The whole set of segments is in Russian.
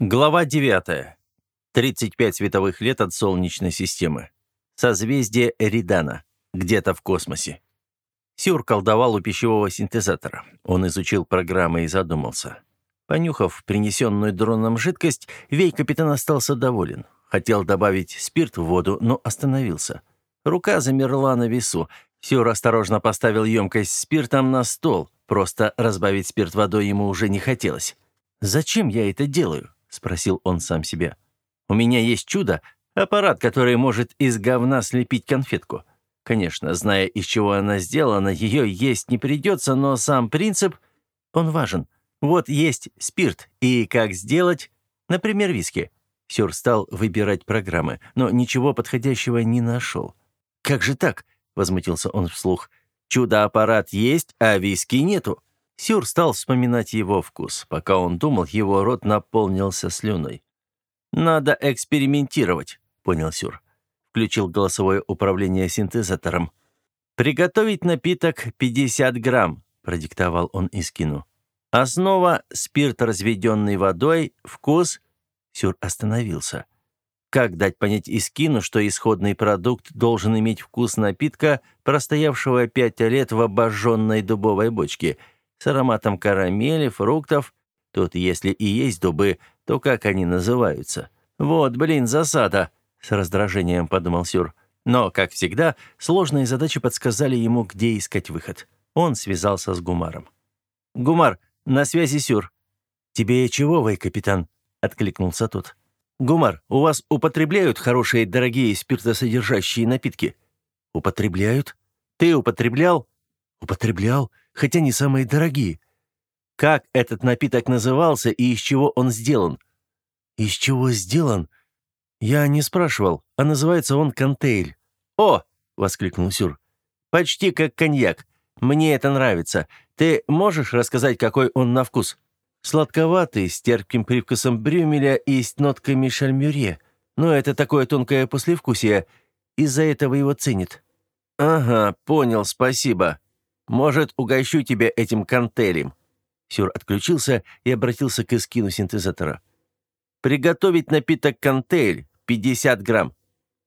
Глава 9. 35 световых лет от Солнечной системы. Созвездие Эридана. Где-то в космосе. Сюр колдовал у пищевого синтезатора. Он изучил программы и задумался. Понюхав принесенную дроном жидкость, Вей капитан остался доволен. Хотел добавить спирт в воду, но остановился. Рука замерла на весу. Сюр осторожно поставил емкость с спиртом на стол. Просто разбавить спирт водой ему уже не хотелось. «Зачем я это делаю?» Спросил он сам себя. У меня есть чудо, аппарат, который может из говна слепить конфетку. Конечно, зная, из чего она сделана, ее есть не придется, но сам принцип, он важен. Вот есть спирт, и как сделать, например, виски. Сюр стал выбирать программы, но ничего подходящего не нашел. «Как же так?» — возмутился он вслух. «Чудо-аппарат есть, а виски нету». Сюр стал вспоминать его вкус. Пока он думал, его рот наполнился слюной. «Надо экспериментировать», — понял Сюр. Включил голосовое управление синтезатором. «Приготовить напиток 50 грамм», — продиктовал он Искину. «Основа — спирт, разведенный водой, вкус...» Сюр остановился. Как дать понять Искину, что исходный продукт должен иметь вкус напитка, простоявшего пять лет в обожженной дубовой бочке — с ароматом карамели, фруктов. Тут, если и есть дубы, то как они называются? Вот, блин, засада, с раздражением подумал Сюр. Но, как всегда, сложные задачи подсказали ему, где искать выход. Он связался с Гумаром. «Гумар, на связи Сюр». «Тебе чего, вой, капитан?» — откликнулся тот. «Гумар, у вас употребляют хорошие, дорогие спиртосодержащие напитки?» «Употребляют? Ты употреблял?» «Употреблял хотя не самые дорогие. Как этот напиток назывался и из чего он сделан? Из чего сделан? Я не спрашивал, а называется он контейль. О, воскликнул Сюр. Почти как коньяк. Мне это нравится. Ты можешь рассказать, какой он на вкус? Сладковатый, с терпким привкусом брюмеля и с нотками шальмюре. Но это такое тонкое послевкусие. Из-за этого его ценят. Ага, понял, спасибо. Может, угощу тебя этим кантелем?» Сюр отключился и обратился к эскину синтезатора. «Приготовить напиток кантель, 50 грамм.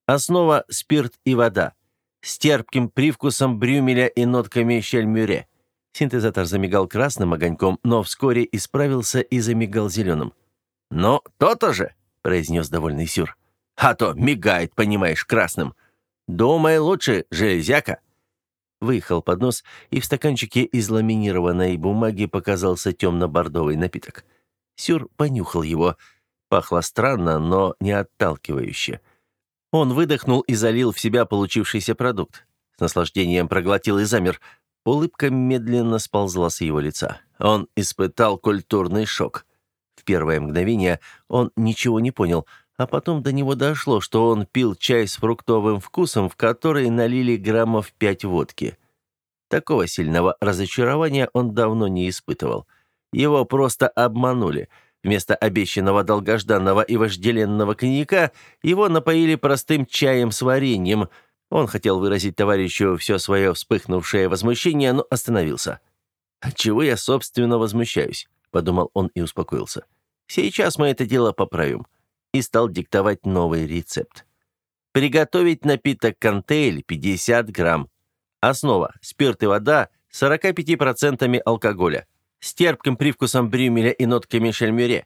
Основа – спирт и вода. С терпким привкусом брюмеля и нотками щельмюре». Синтезатор замигал красным огоньком, но вскоре исправился и замигал зеленым. «Ну, то-то же!» – произнес довольный Сюр. «А то мигает, понимаешь, красным. Думай лучше, железяка!» Выехал поднос, и в стаканчике из ламинированной бумаги показался темно-бордовый напиток. Сюр понюхал его. Пахло странно, но не отталкивающе. Он выдохнул и залил в себя получившийся продукт. С наслаждением проглотил и замер. Улыбка медленно сползла с его лица. Он испытал культурный шок. В первое мгновение он ничего не понял — а потом до него дошло, что он пил чай с фруктовым вкусом, в который налили граммов пять водки. Такого сильного разочарования он давно не испытывал. Его просто обманули. Вместо обещанного долгожданного и вожделенного коньяка его напоили простым чаем с вареньем. Он хотел выразить товарищу все свое вспыхнувшее возмущение, но остановился. «Отчего я, собственно, возмущаюсь?» — подумал он и успокоился. «Сейчас мы это дело поправим» и стал диктовать новый рецепт. Приготовить напиток контейль 50 грамм. Основа – спирт и вода с 45% алкоголя. С терпким привкусом брюмеля и нотками шальмюре.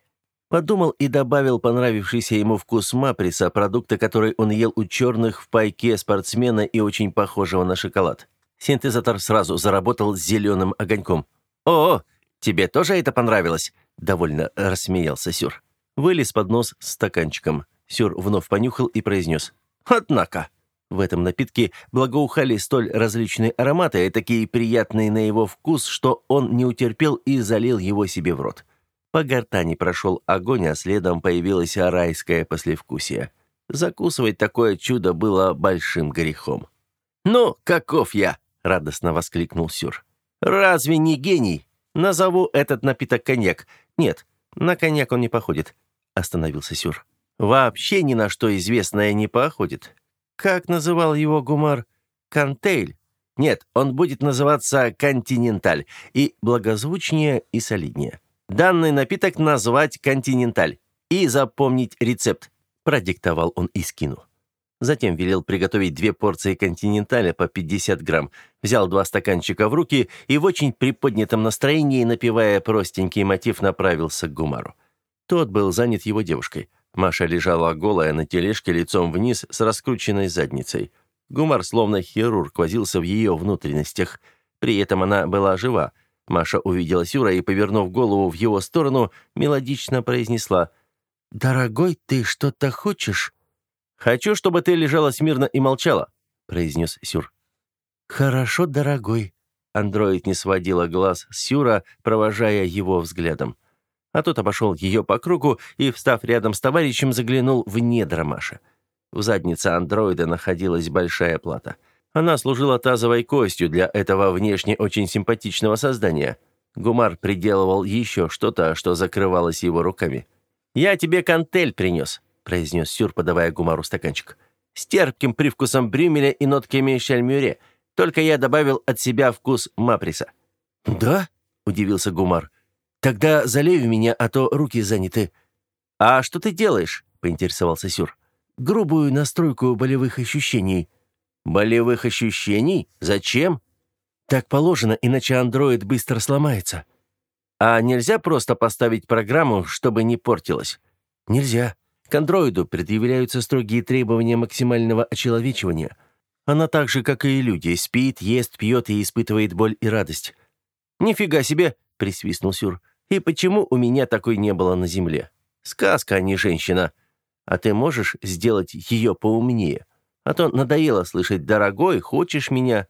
Подумал и добавил понравившийся ему вкус маприса, продукта, который он ел у черных в пайке спортсмена и очень похожего на шоколад. Синтезатор сразу заработал зеленым огоньком. «О, тебе тоже это понравилось?» – довольно рассмеялся Сюр. Вылез под нос с стаканчиком. Сюр вновь понюхал и произнес. «Однако!» В этом напитке благоухали столь различные ароматы, и такие приятные на его вкус, что он не утерпел и залил его себе в рот. По гортани прошел огонь, а следом появилось райское послевкусие. Закусывать такое чудо было большим грехом. «Ну, каков я!» — радостно воскликнул Сюр. «Разве не гений? Назову этот напиток коньяк. Нет, на коньяк он не походит остановился Сюр. «Вообще ни на что известное не походит. Как называл его Гумар? Кантейль? Нет, он будет называться Континенталь. И благозвучнее, и солиднее. Данный напиток назвать Континенталь. и запомнить рецепт», — продиктовал он Искину. Затем велел приготовить две порции континенталя по 50 грамм, взял два стаканчика в руки и в очень приподнятом настроении, напевая простенький мотив, направился к Гумару. Тот был занят его девушкой. Маша лежала голая на тележке лицом вниз с раскрученной задницей. Гумар, словно хирург, возился в ее внутренностях. При этом она была жива. Маша увидела Сюра и, повернув голову в его сторону, мелодично произнесла «Дорогой, ты что-то хочешь?» «Хочу, чтобы ты лежала смирно и молчала», — произнес Сюр. «Хорошо, дорогой». Андроид не сводила глаз Сюра, провожая его взглядом. А тот обошел ее по кругу и, встав рядом с товарищем, заглянул в недра Маши. В заднице андроида находилась большая плата. Она служила тазовой костью для этого внешне очень симпатичного создания. Гумар приделывал еще что-то, что закрывалось его руками. «Я тебе кантель принес», — произнес Сюр, подавая Гумару стаканчик. «С терпким привкусом брюмеля и нотками шальмюре. Только я добавил от себя вкус маприса». «Да?» — удивился Гумар. «Тогда залей в меня, а то руки заняты». «А что ты делаешь?» — поинтересовался Сюр. «Грубую настройку болевых ощущений». «Болевых ощущений? Зачем?» «Так положено, иначе андроид быстро сломается». «А нельзя просто поставить программу, чтобы не портилось?» «Нельзя. К андроиду предъявляются строгие требования максимального очеловечивания. Она так же, как и люди, спит, ест, пьет и испытывает боль и радость. «Нифига себе!» — присвистнул Сюр. «И почему у меня такой не было на земле? Сказка, а не женщина. А ты можешь сделать ее поумнее? А то надоело слышать «дорогой, хочешь меня?»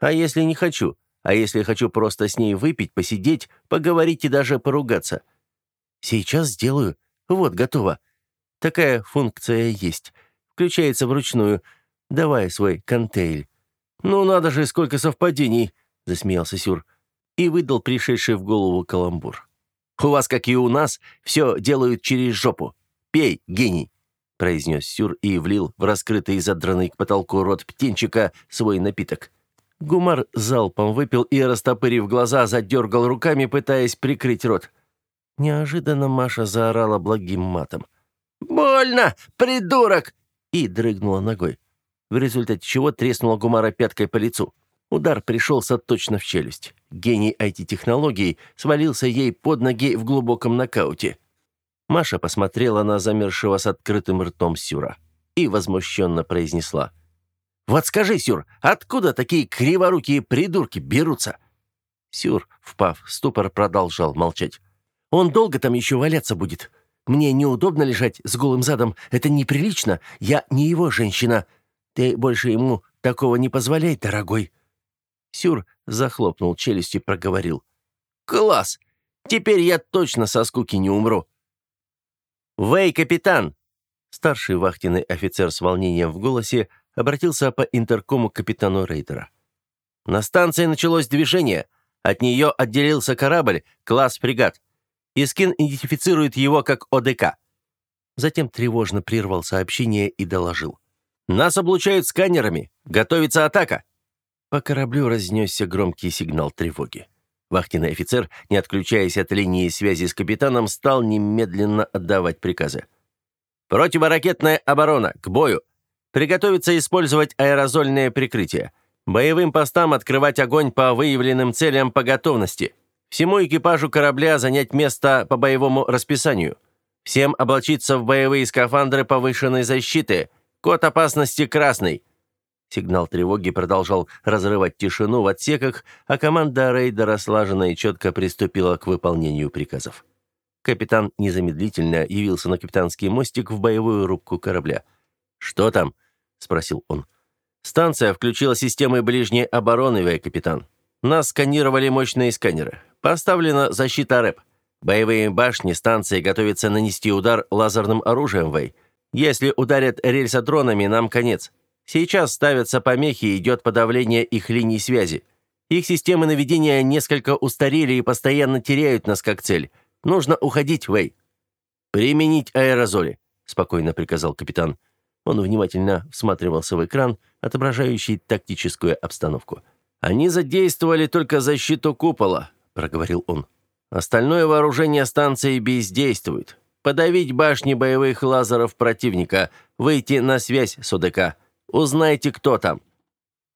А если не хочу? А если хочу просто с ней выпить, посидеть, поговорить и даже поругаться? Сейчас сделаю. Вот, готово. Такая функция есть. Включается вручную. Давай свой контейль». «Ну надо же, сколько совпадений!» — засмеялся Сюр. И выдал пришедший в голову каламбур. «У вас, как и у нас, все делают через жопу. Пей, гений!» — произнес Сюр и влил в раскрытый и задранный к потолку рот птенчика свой напиток. Гумар залпом выпил и, растопырив глаза, задергал руками, пытаясь прикрыть рот. Неожиданно Маша заорала благим матом. «Больно, придурок!» и дрыгнула ногой, в результате чего треснула Гумара пяткой по лицу. Удар пришелся точно в челюсть. Гений IT-технологий свалился ей под ноги в глубоком нокауте. Маша посмотрела на замершего с открытым ртом Сюра и возмущенно произнесла. «Вот скажи, Сюр, откуда такие криворукие придурки берутся?» Сюр, впав в ступор, продолжал молчать. «Он долго там еще валяться будет. Мне неудобно лежать с голым задом. Это неприлично. Я не его женщина. Ты больше ему такого не позволяй, дорогой». Сюр захлопнул челюсть и проговорил. «Класс! Теперь я точно со скуки не умру». «Вэй, капитан!» Старший вахтенный офицер с волнением в голосе обратился по интеркому к капитану рейдера. «На станции началось движение. От нее отделился корабль, класс фрегат. Искин идентифицирует его как ОДК. Затем тревожно прервал сообщение и доложил. «Нас облучают сканерами. Готовится атака!» По кораблю разнесся громкий сигнал тревоги. Вахтенный офицер, не отключаясь от линии связи с капитаном, стал немедленно отдавать приказы. «Противоракетная оборона! К бою! Приготовиться использовать аэрозольное прикрытие. Боевым постам открывать огонь по выявленным целям по готовности. Всему экипажу корабля занять место по боевому расписанию. Всем облачиться в боевые скафандры повышенной защиты. Код опасности красный». Сигнал тревоги продолжал разрывать тишину в отсеках, а команда рейдера слаженно и четко приступила к выполнению приказов. Капитан незамедлительно явился на капитанский мостик в боевую рубку корабля. «Что там?» — спросил он. «Станция включила системы ближней обороны, вей капитан. Нас сканировали мощные сканеры. Поставлена защита РЭП. Боевые башни станции готовятся нанести удар лазерным оружием, Вэй. Если ударят рельсодронами, нам конец. Сейчас ставятся помехи и идет подавление их линий связи. Их системы наведения несколько устарели и постоянно теряют нас как цель. Нужно уходить, Вэй». «Применить аэрозоли», — спокойно приказал капитан. Он внимательно всматривался в экран, отображающий тактическую обстановку. «Они задействовали только защиту купола проговорил он. «Остальное вооружение станции бездействует. подавить башни боевых лазеров противника, выйти на связь с ОДК. Узнайте, кто там».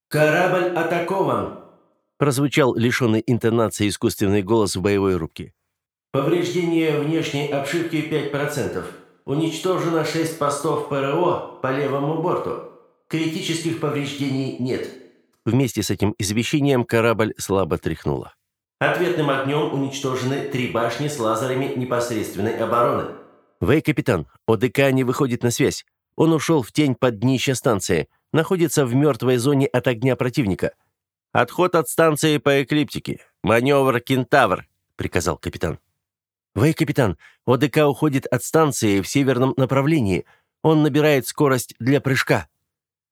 «Корабль атакован», – прозвучал лишенный интонации искусственный голос в боевой рубке. «Повреждение внешней обшивки 5%. Уничтожено 6 постов ПРО по левому борту. Критических повреждений нет». Вместе с этим извещением корабль слабо тряхнуло. Ответным огнем уничтожены три башни с лазерами непосредственной обороны. «Вэй, капитан, ОДК не выходит на связь. Он ушел в тень под днище станции. Находится в мертвой зоне от огня противника. Отход от станции по эклиптике. Маневр «Кентавр», — приказал капитан. «Вэй, капитан, ОДК уходит от станции в северном направлении. Он набирает скорость для прыжка.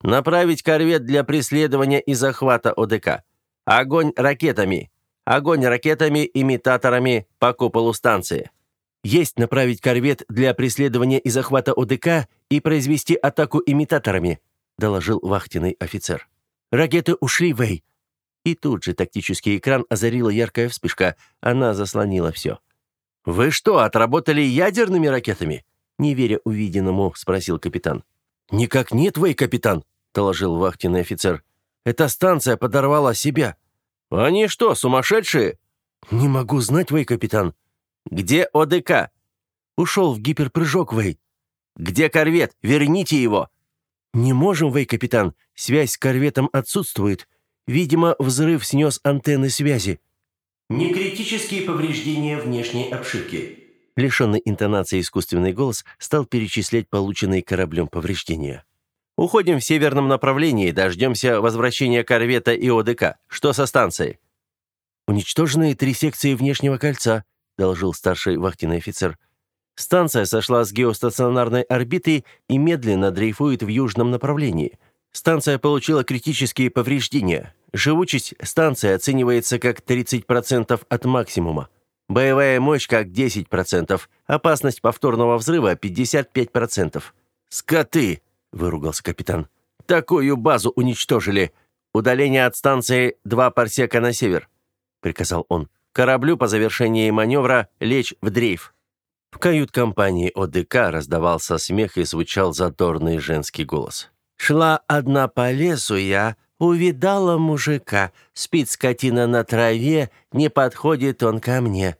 Направить корвет для преследования и захвата ОДК. Огонь ракетами. Огонь ракетами-имитаторами по куполу станции. Есть направить корвет для преследования и захвата ОДК и произвести атаку имитаторами», — доложил вахтенный офицер. «Ракеты ушли, Вэй». И тут же тактический экран озарила яркая вспышка. Она заслонила все. «Вы что, отработали ядерными ракетами?» Не веря увиденному, спросил капитан. «Никак нет, вы, капитан», — доложил вахтенный офицер. «Эта станция подорвала себя». «Они что, сумасшедшие?» «Не могу знать, вы, капитан». «Где ОДК?» «Ушел в гиперпрыжок, Вэй». «Где корвет? Верните его!» «Не можем, Вэй, капитан. Связь с корветом отсутствует. Видимо, взрыв снес антенны связи». Некритические повреждения внешней обшивки. Лишенный интонации искусственный голос стал перечислять полученные кораблем повреждения. «Уходим в северном направлении, дождемся возвращения корвета и ОДК. Что со станцией?» «Уничтожены три секции внешнего кольца», — доложил старший вахтенный офицер. «Станция сошла с геостационарной орбиты и медленно дрейфует в южном направлении. Станция получила критические повреждения. Живучесть станции оценивается как 30% от максимума. Боевая мощь как 10%. Опасность повторного взрыва 55%. «Скоты!» – выругался капитан. «Такую базу уничтожили. Удаление от станции два парсека на север», – приказал он. «Кораблю по завершении маневра лечь в дрейф». В кают-компании ОДК раздавался смех и звучал задорный женский голос. «Шла одна по лесу я, Увидала мужика, спит скотина на траве, не подходит он ко мне».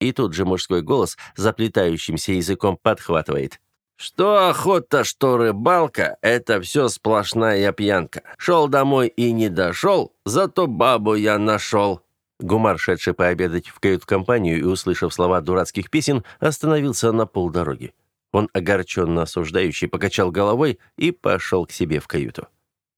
И тут же мужской голос заплетающимся языком подхватывает. «Что охота, что рыбалка, это все сплошная пьянка. Шел домой и не дошел, зато бабу я нашел». Гумар, шедший пообедать в кают-компанию и услышав слова дурацких песен, остановился на полдороги. Он огорченно осуждающий покачал головой и пошел к себе в каюту.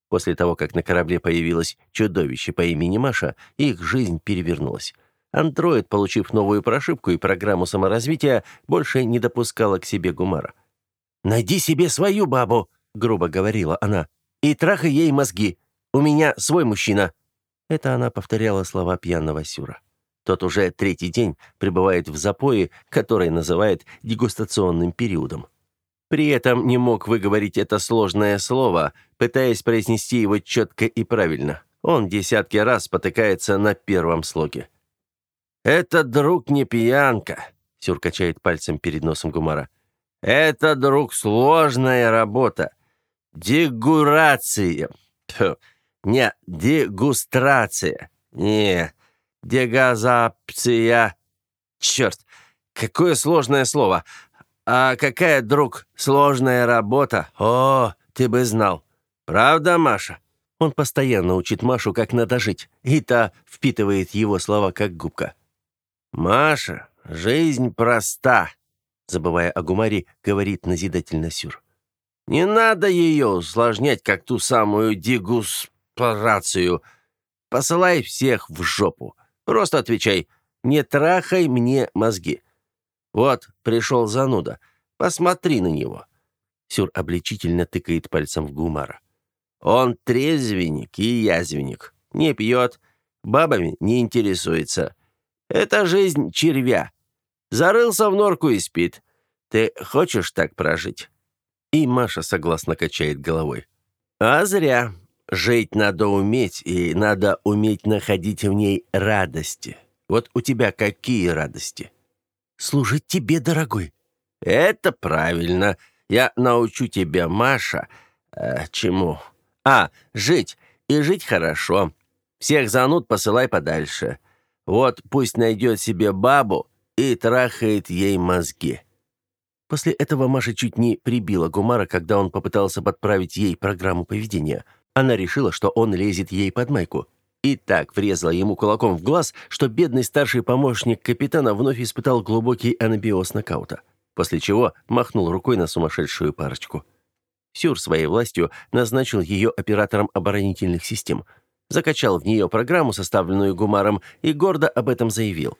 После того, как на корабле появилось чудовище по имени Маша, их жизнь перевернулась. Андроид, получив новую прошивку и программу саморазвития, больше не допускала к себе Гумара. «Найди себе свою бабу», — грубо говорила она, — «и трахай ей мозги. У меня свой мужчина». Это она повторяла слова пьяного Сюра. Тот уже третий день пребывает в запое, который называет дегустационным периодом. При этом не мог выговорить это сложное слово, пытаясь произнести его четко и правильно. Он десятки раз спотыкается на первом слоге. «Это, друг, не пьянка», — Сюр качает пальцем перед носом Гумара. «Это, друг, сложная работа. Дегурация. Тьфу. Не, дегустрация. Не, дегазапция. Черт, какое сложное слово. «А какая, друг, сложная работа? О, ты бы знал. Правда, Маша?» Он постоянно учит Машу, как надо жить, и та впитывает его слова, как губка. «Маша, жизнь проста», — забывая о гумаре, говорит назидательно Сюр. «Не надо ее усложнять, как ту самую дегуспарацию. Посылай всех в жопу. Просто отвечай, не трахай мне мозги. «Вот, пришел зануда. Посмотри на него». Сюр обличительно тыкает пальцем в Гумара. «Он трезвенник и язвенник. Не пьет, бабами не интересуется. Это жизнь червя. Зарылся в норку и спит. Ты хочешь так прожить?» И Маша согласно качает головой. «А зря. Жить надо уметь, и надо уметь находить в ней радости. Вот у тебя какие радости?» служить тебе, дорогой». «Это правильно. Я научу тебя, Маша, э, чему? А, жить. И жить хорошо. Всех зануд посылай подальше. Вот пусть найдет себе бабу и трахает ей мозги». После этого Маша чуть не прибила Гумара, когда он попытался подправить ей программу поведения. Она решила, что он лезет ей под майку. И так врезала ему кулаком в глаз, что бедный старший помощник капитана вновь испытал глубокий анабиоз нокаута. После чего махнул рукой на сумасшедшую парочку. Сюр своей властью назначил ее оператором оборонительных систем. Закачал в нее программу, составленную Гумаром, и гордо об этом заявил.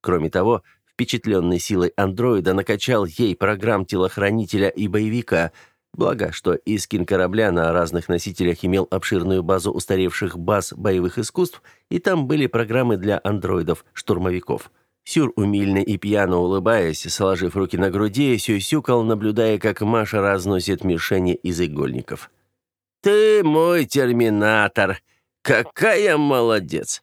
Кроме того, впечатленный силой андроида, накачал ей программ телохранителя и боевика, благо, что Искин корабля на разных носителях имел обширную базу устаревших баз боевых искусств, и там были программы для андроидов-штурмовиков. Сюр, умильно и пьяно улыбаясь, сложив руки на груди, сюсюкал, наблюдая, как Маша разносит мишени из игольников. «Ты мой терминатор! Какая молодец!»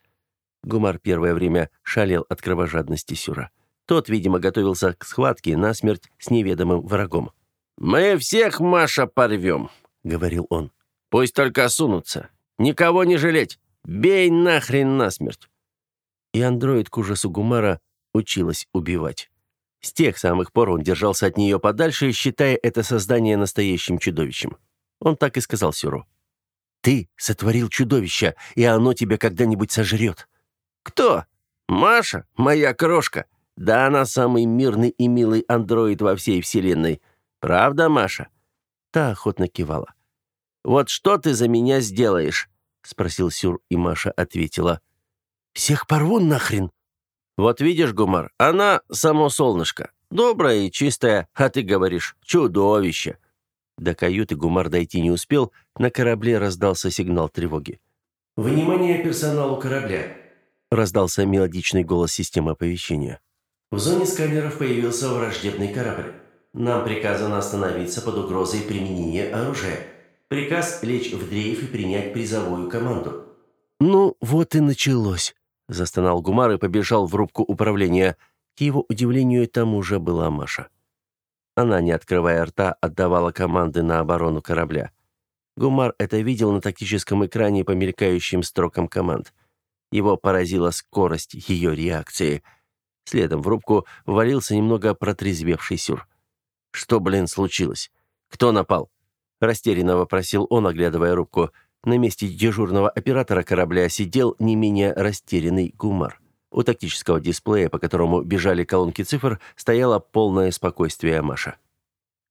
Гумар первое время шалел от кровожадности Сюра. Тот, видимо, готовился к схватке насмерть с неведомым врагом. «Мы всех, Маша, порвем», — говорил он. «Пусть только сунутся. Никого не жалеть. Бей нахрен насмерть». И андроид к ужасу Гумара училась убивать. С тех самых пор он держался от нее подальше, считая это создание настоящим чудовищем. Он так и сказал Сюру. «Ты сотворил чудовище, и оно тебя когда-нибудь сожрет». «Кто? Маша? Моя крошка? Да она самый мирный и милый андроид во всей вселенной. Правда, Маша?» Та охотно кивала. «Вот что ты за меня сделаешь?» — спросил Сюр, и Маша ответила. «Всех порву нахрен!» «Вот видишь, Гумар, она само солнышко. Добрая и чистая, а ты говоришь, чудовище!» До каюты Гумар дойти не успел, на корабле раздался сигнал тревоги. «Внимание персоналу корабля!» — раздался мелодичный голос системы оповещения. В зоне сканеров появился враждебный корабль. Нам приказано остановиться под угрозой применения оружия. Приказ лечь в дрейф и принять призовую команду. «Ну, вот и началось», – застонал Гумар и побежал в рубку управления. К его удивлению, там уже была Маша. Она, не открывая рта, отдавала команды на оборону корабля. Гумар это видел на тактическом экране по мелькающим строкам команд. Его поразила скорость ее реакции – Следом в рубку ввалился немного протрезвевший Сюр. «Что, блин, случилось? Кто напал?» Растерянно вопросил он, оглядывая рубку. На месте дежурного оператора корабля сидел не менее растерянный Гумар. У тактического дисплея, по которому бежали колонки цифр, стояло полное спокойствие Маша.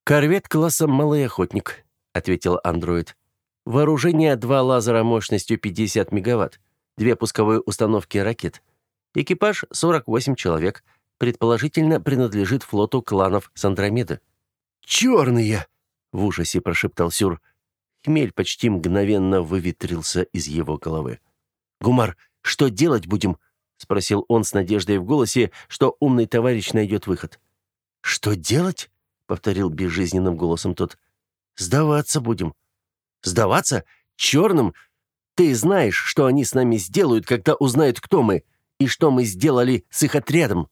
«Корвет класса «Малый охотник», — ответил андроид. «Вооружение два лазера мощностью 50 мегаватт, две пусковые установки ракет — Экипаж 48 человек. Предположительно, принадлежит флоту кланов Сандромеды. «Черные!» — в ужасе прошептал Сюр. Хмель почти мгновенно выветрился из его головы. «Гумар, что делать будем?» — спросил он с надеждой в голосе, что умный товарищ найдет выход. «Что делать?» — повторил безжизненным голосом тот. «Сдаваться будем». «Сдаваться? Черным? Ты знаешь, что они с нами сделают, когда узнают, кто мы?» И что мы сделали с их отрядом?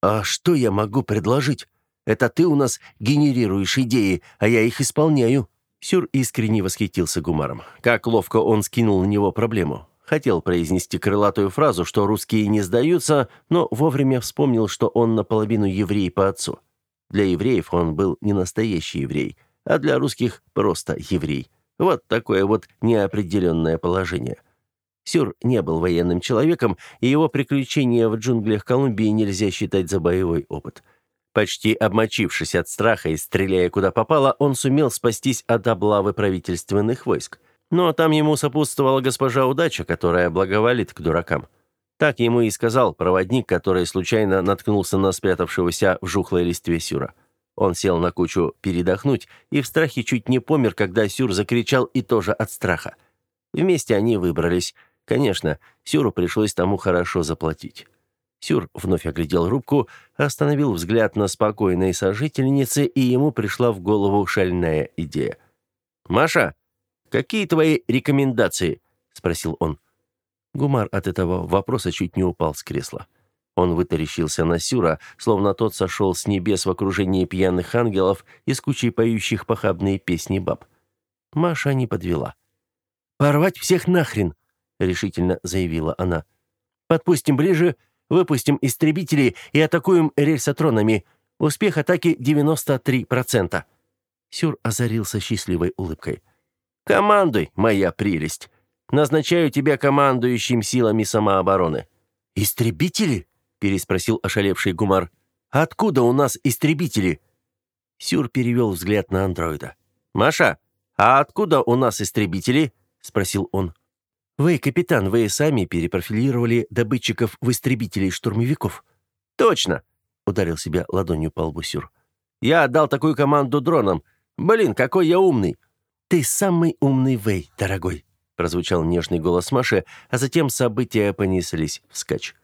А что я могу предложить? Это ты у нас генерируешь идеи, а я их исполняю. Сюр искренне восхитился Гумаром. Как ловко он скинул на него проблему. Хотел произнести крылатую фразу, что русские не сдаются, но вовремя вспомнил, что он наполовину еврей по отцу. Для евреев он был не настоящий еврей, а для русских просто еврей. Вот такое вот неопределенное положение. Сюр не был военным человеком, и его приключения в джунглях Колумбии нельзя считать за боевой опыт. Почти обмочившись от страха и стреляя куда попало, он сумел спастись от облавы правительственных войск. Но там ему сопутствовала госпожа Удача, которая благоволит к дуракам. Так ему и сказал проводник, который случайно наткнулся на спрятавшегося в жухлой листве Сюра. Он сел на кучу передохнуть и в страхе чуть не помер, когда Сюр закричал и тоже от страха. Вместе они выбрались – Конечно, Сюру пришлось тому хорошо заплатить. Сюр вновь оглядел рубку, остановил взгляд на спокойной сожительнице, и ему пришла в голову шальная идея. «Маша, какие твои рекомендации?» — спросил он. Гумар от этого вопроса чуть не упал с кресла. Он вытаращился на Сюра, словно тот сошел с небес в окружении пьяных ангелов и с кучей поющих похабные песни баб. Маша не подвела. «Порвать всех нахрен!» — решительно заявила она. «Подпустим ближе, выпустим истребители и атакуем рельсотронами. Успех атаки 93%. Сюр озарился счастливой улыбкой. «Командуй, моя прелесть! Назначаю тебя командующим силами самообороны». «Истребители?» — переспросил ошалевший Гумар. «Откуда у нас истребители?» Сюр перевел взгляд на андроида. «Маша, а откуда у нас истребители?» — спросил он. «Вы, капитан, вы сами перепрофилировали добытчиков в истребителей-штурмовиков». «Точно!» — ударил себя ладонью по лбу Сюр. «Я отдал такую команду дронам. Блин, какой я умный!» «Ты самый умный Вэй, дорогой!» прозвучал нежный голос Маши, а затем события понеслись вскачь.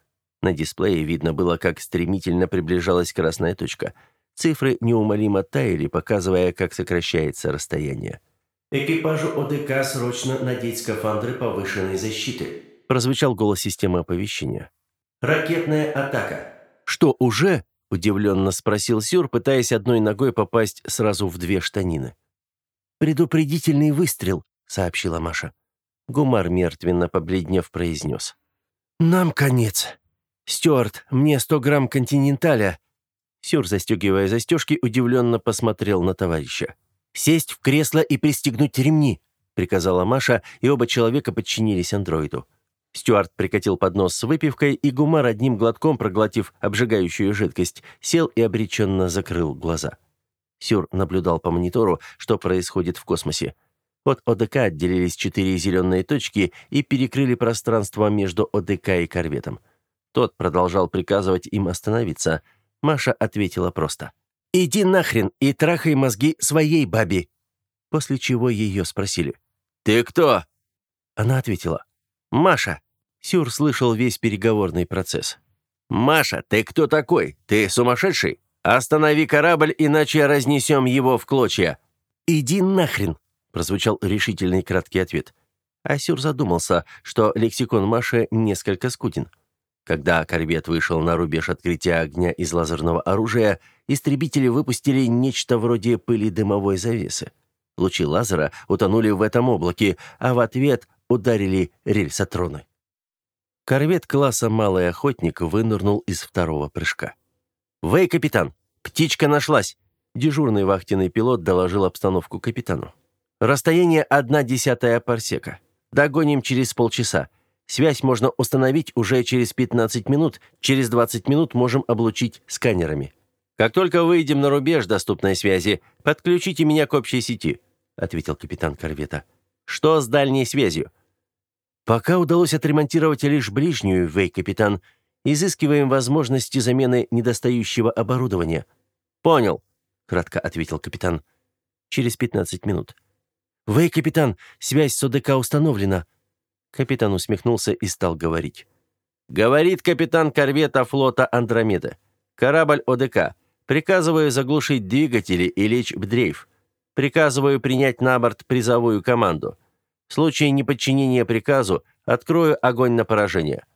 На дисплее видно было, как стремительно приближалась красная точка. Цифры неумолимо таяли, показывая, как сокращается расстояние. «Экипажу ОДК срочно надеть скафандры повышенной защиты», прозвучал голос системы оповещения. «Ракетная атака». «Что, уже?» – удивленно спросил Сюр, пытаясь одной ногой попасть сразу в две штанины. «Предупредительный выстрел», — сообщила Маша. Гумар мертвенно побледнев произнес. «Нам конец. Стюарт, мне сто грамм континенталя». Сюр, застегивая застежки, удивленно посмотрел на товарища. «Сесть в кресло и пристегнуть ремни», — приказала Маша, и оба человека подчинились андроиду. Стюарт прикатил поднос с выпивкой, и Гумар, одним глотком проглотив обжигающую жидкость, сел и обреченно закрыл глаза. Сюр наблюдал по монитору, что происходит в космосе. От ОДК отделились четыре зеленые точки и перекрыли пространство между ОДК и корветом. Тот продолжал приказывать им остановиться. Маша ответила просто. «Иди нахрен и трахай мозги своей бабе!» После чего ее спросили. «Ты кто?» Она ответила. «Маша». Сюр слышал весь переговорный процесс. «Маша, ты кто такой? Ты сумасшедший?» «Останови корабль, иначе разнесем его в клочья». «Иди нахрен!» — прозвучал решительный краткий ответ. Асюр задумался, что лексикон Маши несколько скуден. Когда корвет вышел на рубеж открытия огня из лазерного оружия, истребители выпустили нечто вроде пыли дымовой завесы. Лучи лазера утонули в этом облаке, а в ответ ударили рельсотроны. Корвет класса «Малый охотник» вынырнул из второго прыжка. «Вэй, капитан! Птичка нашлась!» Дежурный вахтенный пилот доложил обстановку капитану. «Расстояние одна десятая парсека. Догоним через полчаса. Связь можно установить уже через 15 минут. Через 20 минут можем облучить сканерами. Как только выйдем на рубеж доступной связи, подключите меня к общей сети», ответил капитан корвета. «Что с дальней связью?» «Пока удалось отремонтировать лишь ближнюю, Вэй, капитан. Изыскиваем возможности замены недостающего оборудования». «Понял», — кратко ответил капитан. «Через 15 минут». «Вы, капитан, связь с ОДК установлена». Капитан усмехнулся и стал говорить. «Говорит капитан корвета флота Андромеда. Корабль ОДК. Приказываю заглушить двигатели и лечь в дрейф. Приказываю принять на борт призовую команду. В случае неподчинения приказу открою огонь на поражение.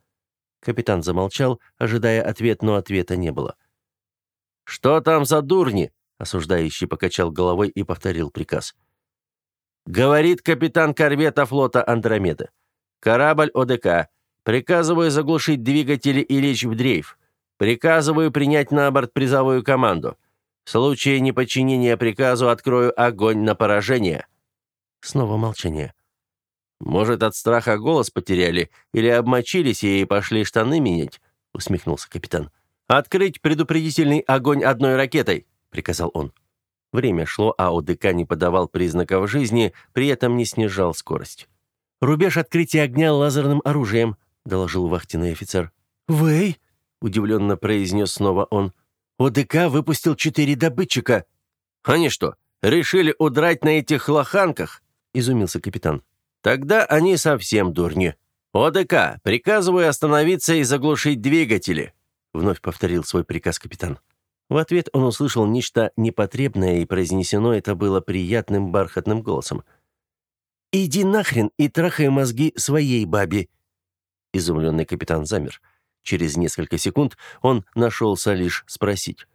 Капитан замолчал, ожидая ответ, но ответа не было. «Что там за дурни?» — осуждающий покачал головой и повторил приказ. «Говорит капитан корвета флота Андромеда. Корабль ОДК. Приказываю заглушить двигатели и лечь в дрейф. Приказываю принять на борт призовую команду. В случае неподчинения приказу открою огонь на поражение». Снова молчание. «Может, от страха голос потеряли или обмочились и пошли штаны менять?» — усмехнулся капитан. «Открыть предупредительный огонь одной ракетой!» — приказал он. Время шло, а ОДК не подавал признаков жизни, при этом не снижал скорость. «Рубеж открытия огня лазерным оружием», — доложил вахтенный офицер. «Вэй?» — удивленно произнес снова он. «ОДК выпустил четыре добытчика». «Они что, решили удрать на этих лоханках?» — изумился капитан. Тогда они совсем дурни. ОДК, приказываю остановиться и заглушить двигатели, вновь повторил свой приказ капитан. В ответ он услышал нечто непотребное, и произнесено это было приятным бархатным голосом. «Иди нахрен и трахай мозги своей бабе!» Изумленный капитан замер. Через несколько секунд он нашелся лишь спросить.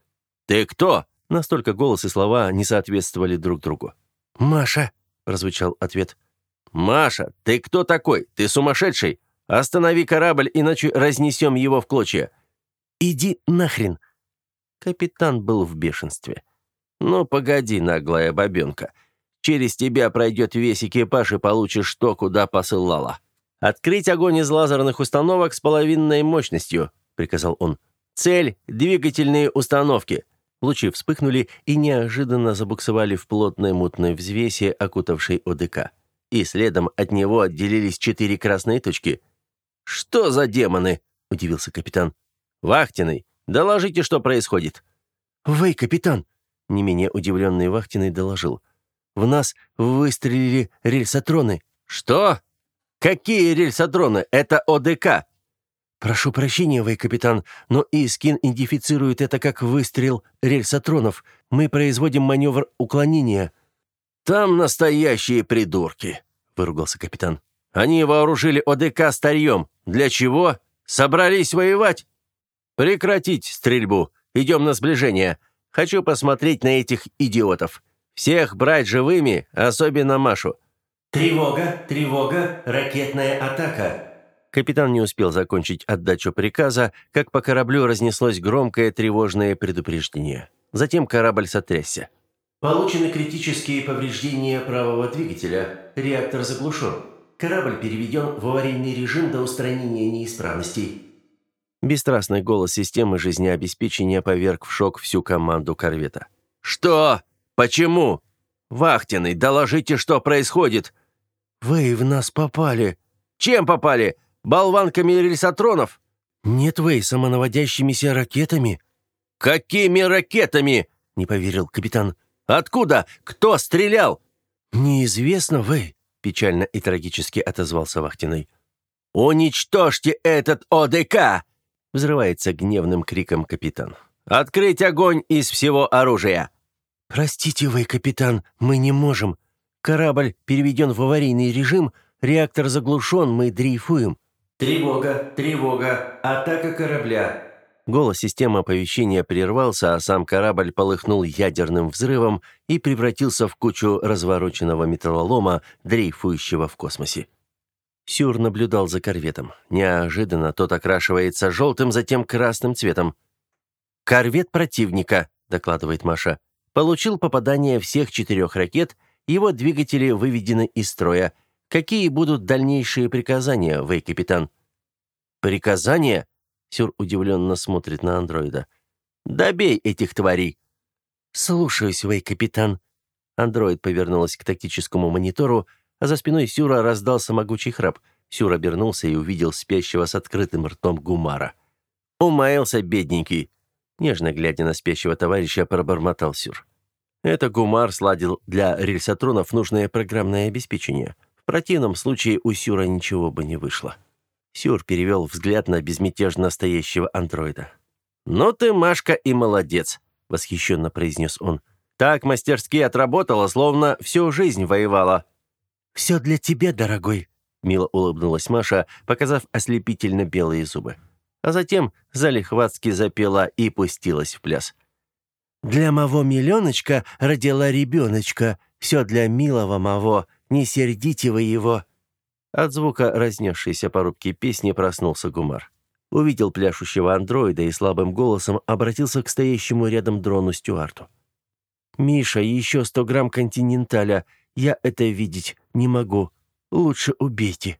«Ты кто?» Настолько голос и слова не соответствовали друг другу. «Маша», — прозвучал ответ. «Маша, ты кто такой? Ты сумасшедший? Останови корабль, иначе разнесем его в клочья». «Иди нахрен!» Капитан был в бешенстве. «Ну, погоди, наглая бабенка. Через тебя пройдет весь экипаж и получишь то, куда посылала. Открыть огонь из лазерных установок с половинной мощностью», — приказал он. «Цель — двигательные установки». Лучи вспыхнули и неожиданно забуксовали в плотной мутной взвесе, окутавшей ОДК. И следом от него отделились четыре красные точки. «Что за демоны?» — удивился капитан. «Вахтенный, доложите, что происходит». «Вы, капитан!» — не менее удивленный Вахтенный доложил. «В нас выстрелили рельсотроны». «Что? Какие рельсотроны? Это ОДК!» «Прошу прощения, Вэй, капитан, но Искин идентифицирует это как выстрел рельсотронов. Мы производим маневр уклонения». «Там настоящие придурки», — выругался капитан. «Они вооружили ОДК старьем. Для чего? Собрались воевать? Прекратить стрельбу. Идем на сближение. Хочу посмотреть на этих идиотов. Всех брать живыми, особенно Машу». «Тревога, тревога, ракетная атака», Капитан не успел закончить отдачу приказа, как по кораблю разнеслось громкое тревожное предупреждение. Затем корабль сотрясся. «Получены критические повреждения правого двигателя. Реактор заглушен. Корабль переведен в аварийный режим до устранения неисправностей». Бесстрастный голос системы жизнеобеспечения поверг в шок всю команду корвета. «Что? Почему? Вахтенный, доложите, что происходит!» «Вы в нас попали!» «Чем попали? Болванками рельсотронов?» «Нет, Вэй, самонаводящимися ракетами». «Какими ракетами?» — не поверил капитан. «Откуда? Кто стрелял?» «Неизвестно, Вэй», — печально и трагически отозвался Вахтиной. «Уничтожьте этот ОДК!» — взрывается гневным криком капитан. «Открыть огонь из всего оружия!» «Простите, Вэй, капитан, мы не можем. Корабль переведен в аварийный режим, реактор заглушен, мы дрейфуем». «Тревога! Тревога! Атака корабля!» Голос системы оповещения прервался, а сам корабль полыхнул ядерным взрывом и превратился в кучу развороченного металлолома, дрейфующего в космосе. Сюр наблюдал за корветом. Неожиданно тот окрашивается желтым, затем красным цветом. «Корвет противника», — докладывает Маша, — «получил попадание всех четырех ракет, его двигатели выведены из строя, Какие будут дальнейшие приказания, Вэй, капитан?» «Приказания?» — Сюр удивленно смотрит на андроида. «Добей этих тварей!» «Слушаюсь, Вэй, капитан!» Андроид повернулась к тактическому монитору, а за спиной Сюра раздался могучий храп. Сюр обернулся и увидел спящего с открытым ртом Гумара. «Умаялся, бедненький!» Нежно глядя на спящего товарища, пробормотал Сюр. Это Гумар сладил для рельсотронов нужное программное обеспечение — противном случае у Сюра ничего бы не вышло. Сюр перевел взгляд на безмятежно стоящего андроида. «Ну ты, Машка, и молодец», — восхищенно произнес он. «Так мастерски отработала, словно всю жизнь воевала». «Все для тебя, дорогой», — мило улыбнулась Маша, показав ослепительно белые зубы. А затем залихватски запела и пустилась в пляс. «Для моего миллионочка родила ребеночка, все для милого моего, не сердите вы его!» От звука разнесшейся по рубке песни проснулся Гумар. Увидел пляшущего андроида и слабым голосом обратился к стоящему рядом дрону Стюарту. «Миша, еще сто грамм континенталя. Я это видеть не могу. Лучше убейте».